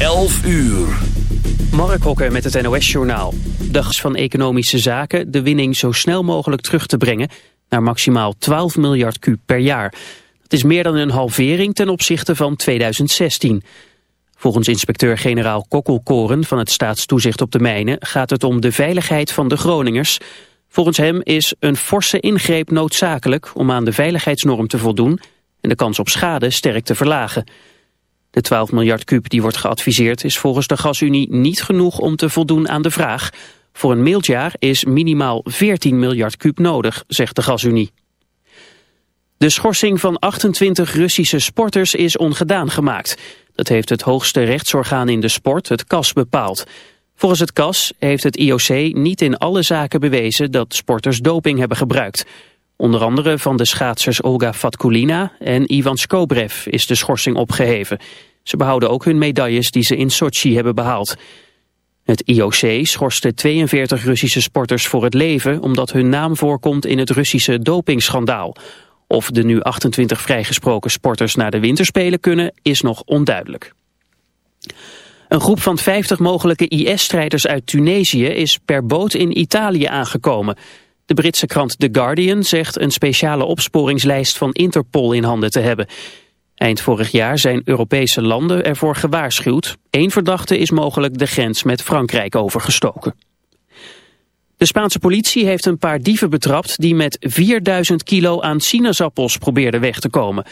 11 uur. Mark Hokker met het NOS-journaal. Dags van Economische Zaken de winning zo snel mogelijk terug te brengen... naar maximaal 12 miljard kub per jaar. Dat is meer dan een halvering ten opzichte van 2016. Volgens inspecteur-generaal Kokkelkoren van het Staatstoezicht op de Mijnen... gaat het om de veiligheid van de Groningers. Volgens hem is een forse ingreep noodzakelijk... om aan de veiligheidsnorm te voldoen... en de kans op schade sterk te verlagen... De 12 miljard kuub die wordt geadviseerd is volgens de gasunie niet genoeg om te voldoen aan de vraag. Voor een mildjaar is minimaal 14 miljard kuub nodig, zegt de gasunie. De schorsing van 28 Russische sporters is ongedaan gemaakt. Dat heeft het hoogste rechtsorgaan in de sport, het CAS, bepaald. Volgens het CAS heeft het IOC niet in alle zaken bewezen dat sporters doping hebben gebruikt. Onder andere van de schaatsers Olga Fatkulina en Ivan Skobrev is de schorsing opgeheven. Ze behouden ook hun medailles die ze in Sochi hebben behaald. Het IOC schorste 42 Russische sporters voor het leven... omdat hun naam voorkomt in het Russische dopingschandaal. Of de nu 28 vrijgesproken sporters naar de winterspelen kunnen... is nog onduidelijk. Een groep van 50 mogelijke IS-strijders uit Tunesië... is per boot in Italië aangekomen... De Britse krant The Guardian zegt een speciale opsporingslijst van Interpol in handen te hebben. Eind vorig jaar zijn Europese landen ervoor gewaarschuwd. Eén verdachte is mogelijk de grens met Frankrijk overgestoken. De Spaanse politie heeft een paar dieven betrapt die met 4000 kilo aan sinaasappels probeerden weg te komen.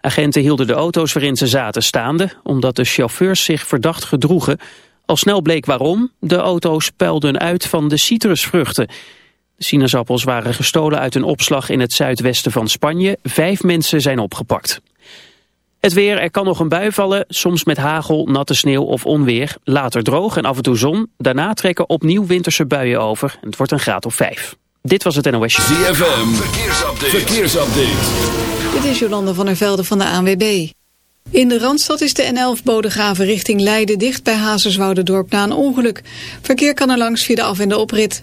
Agenten hielden de auto's waarin ze zaten staande, omdat de chauffeurs zich verdacht gedroegen. Al snel bleek waarom, de auto's puilden uit van de citrusvruchten. De sinaasappels waren gestolen uit een opslag in het zuidwesten van Spanje. Vijf mensen zijn opgepakt. Het weer, er kan nog een bui vallen, soms met hagel, natte sneeuw of onweer. Later droog en af en toe zon. Daarna trekken opnieuw winterse buien over. Het wordt een graad of vijf. Dit was het NOS. ZFM, verkeersupdate. verkeersupdate. Dit is Jolande van der Velde van de ANWB. In de Randstad is de N11 Bodegraven richting Leiden dicht bij Hazerswouderdorp na een ongeluk. Verkeer kan er langs via de af- en de oprit.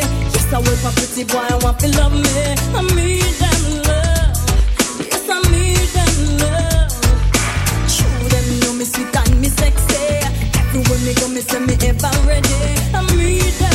if a pretty boy I want to love me. I need them love. Yes, I need them love. Show them know me sweet and me sexy. Everywhere me go, me say me ever ready. I need them.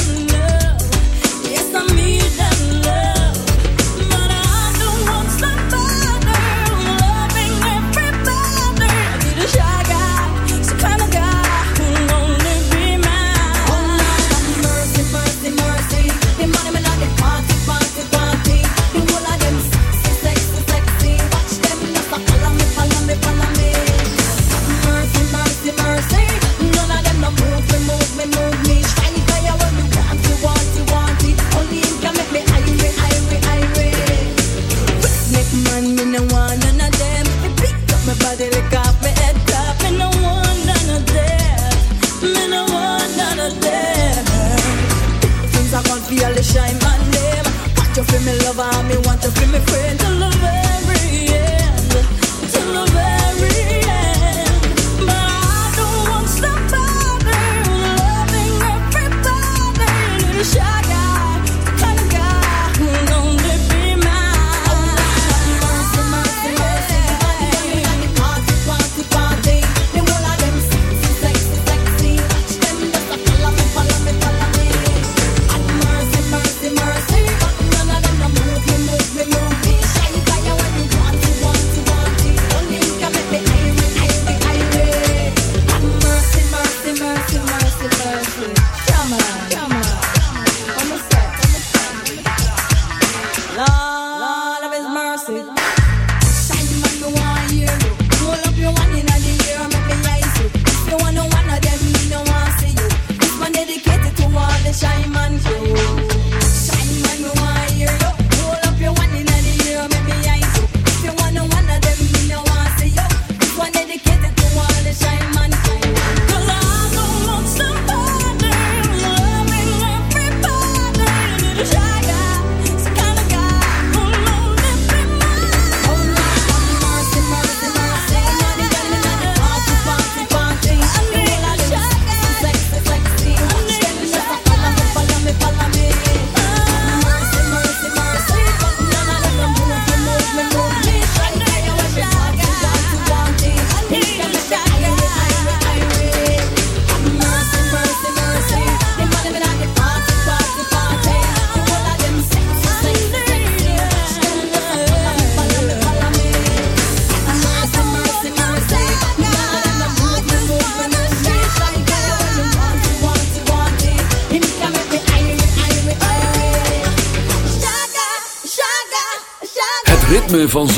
friend.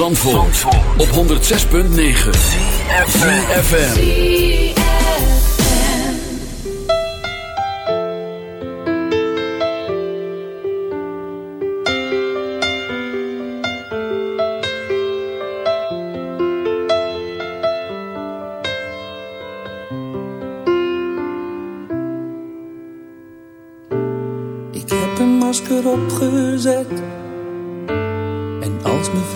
Zandvoort, Zandvoort. op 106.9 CFFM Ik heb een masker opgezet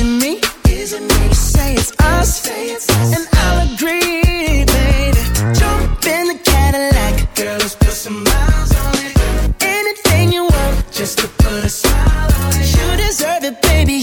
Is it me? Is it me? Say it's us. And I'll agree, baby. Jump in the Cadillac. Girl, let's put some miles on it. Anything you want, just to put a smile on it. You deserve it, baby.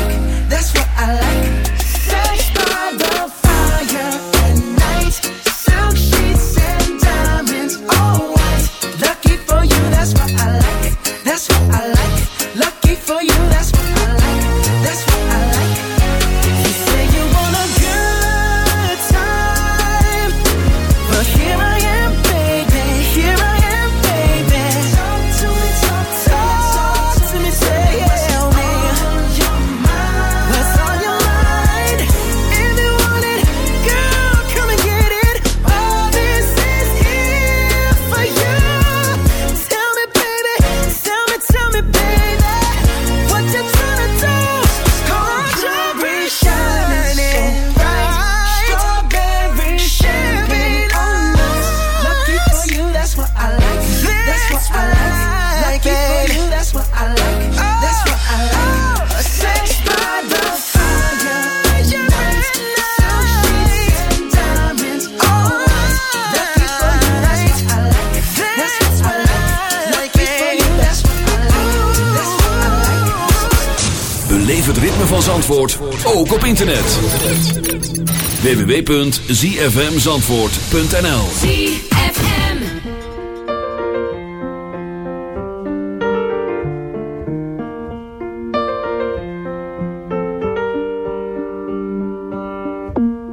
www.zfmzandvoort.nl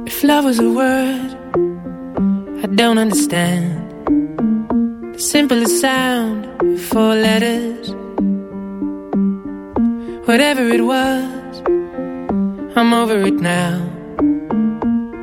If love was a word, I don't understand. The simplest sound, four letters. Whatever it was, I'm over it now.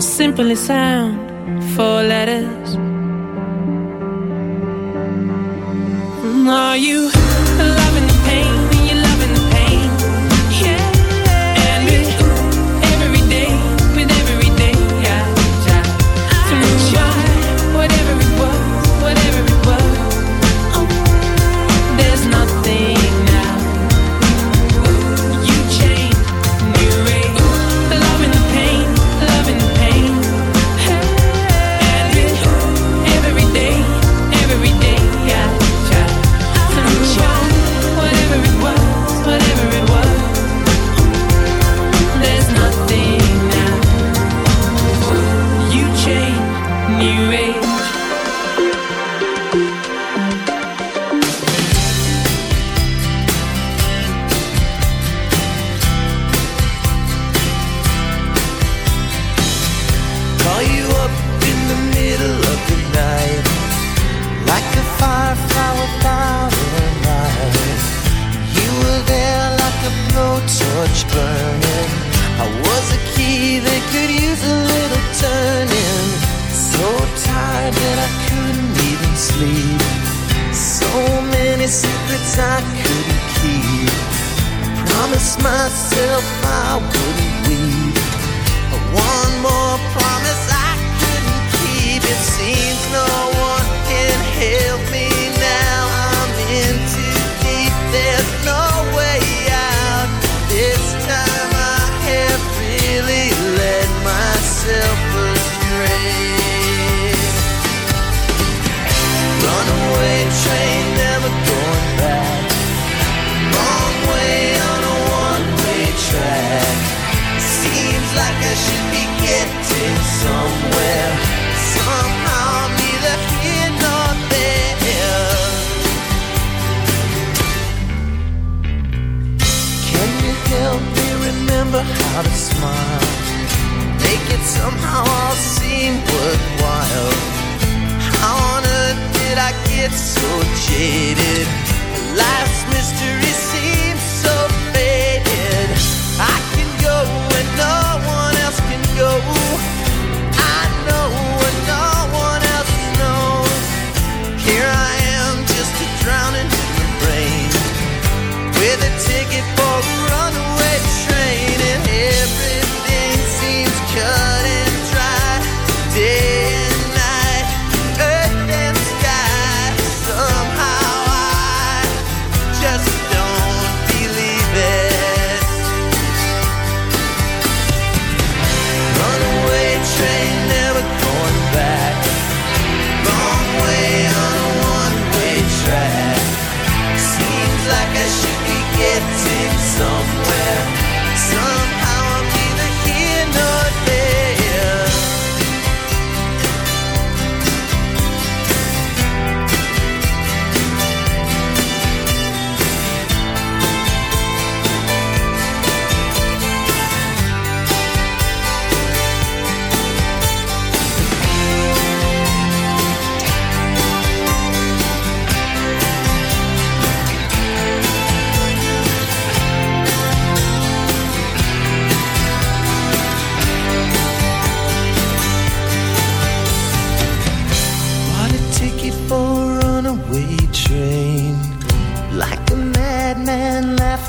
Simply sound, four letters. Are you?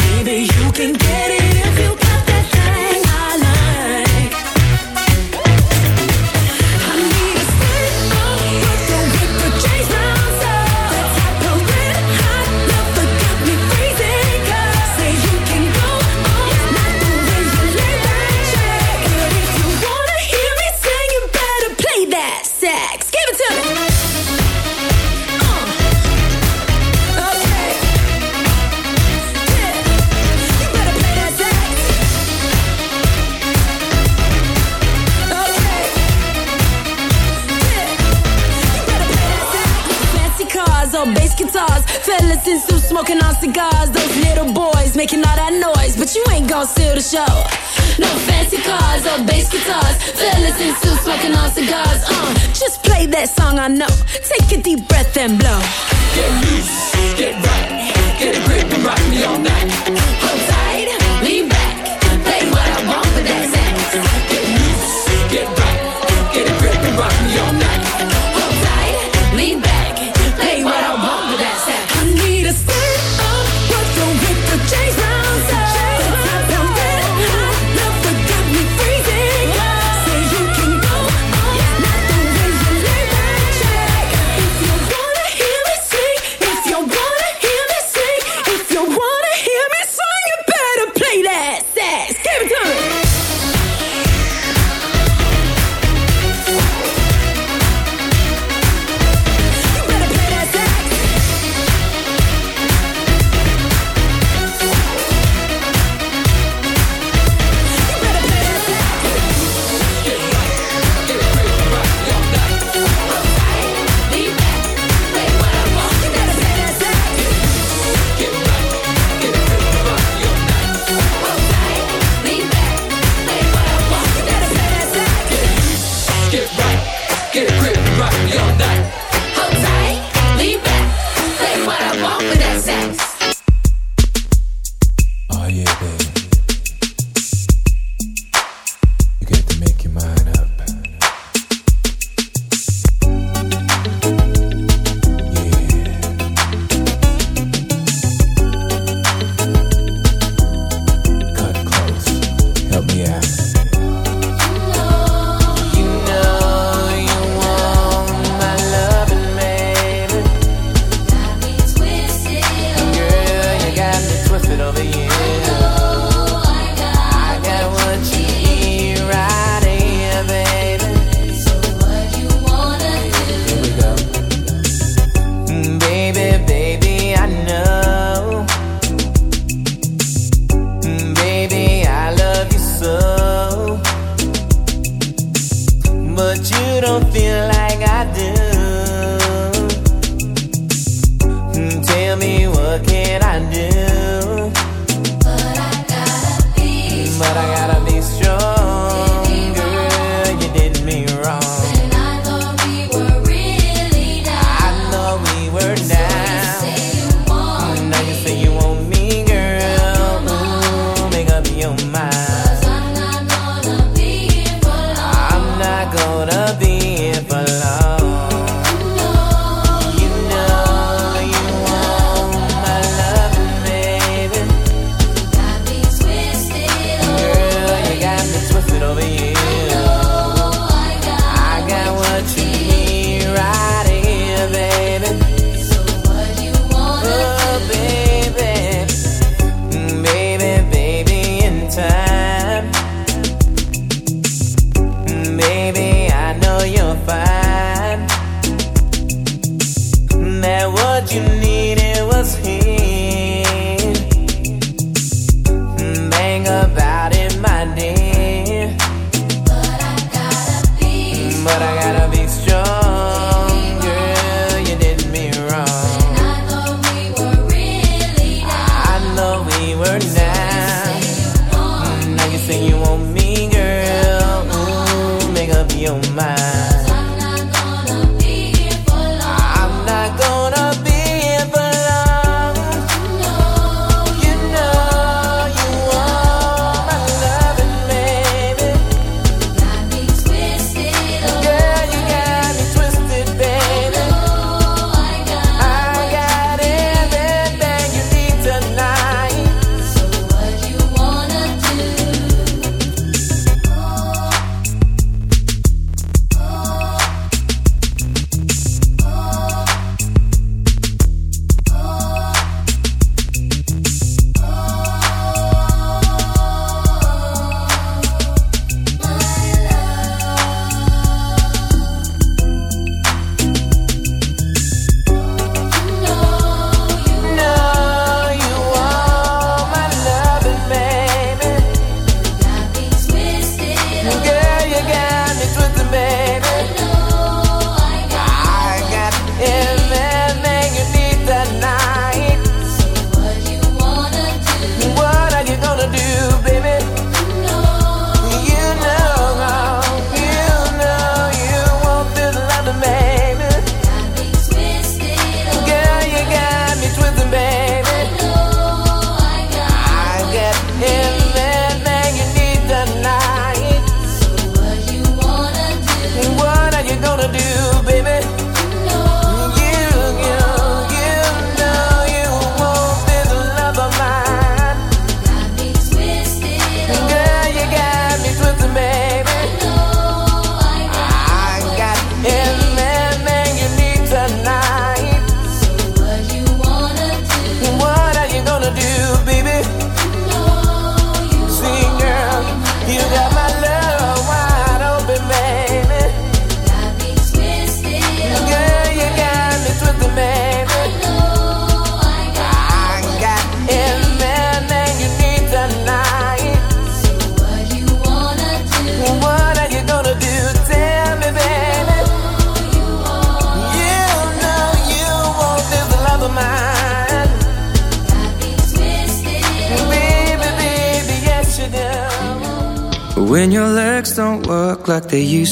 Maybe you can get it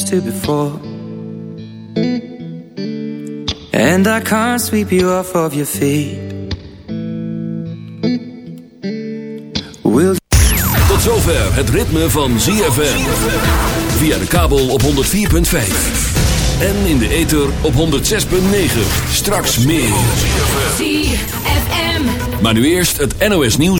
to before And I can't sweep you off of your feet. Tot zover het ritme van ZFM Via de kabel op 104.5 en in de ether op 106.9. Straks meer. Maar nu eerst het NOS nieuws.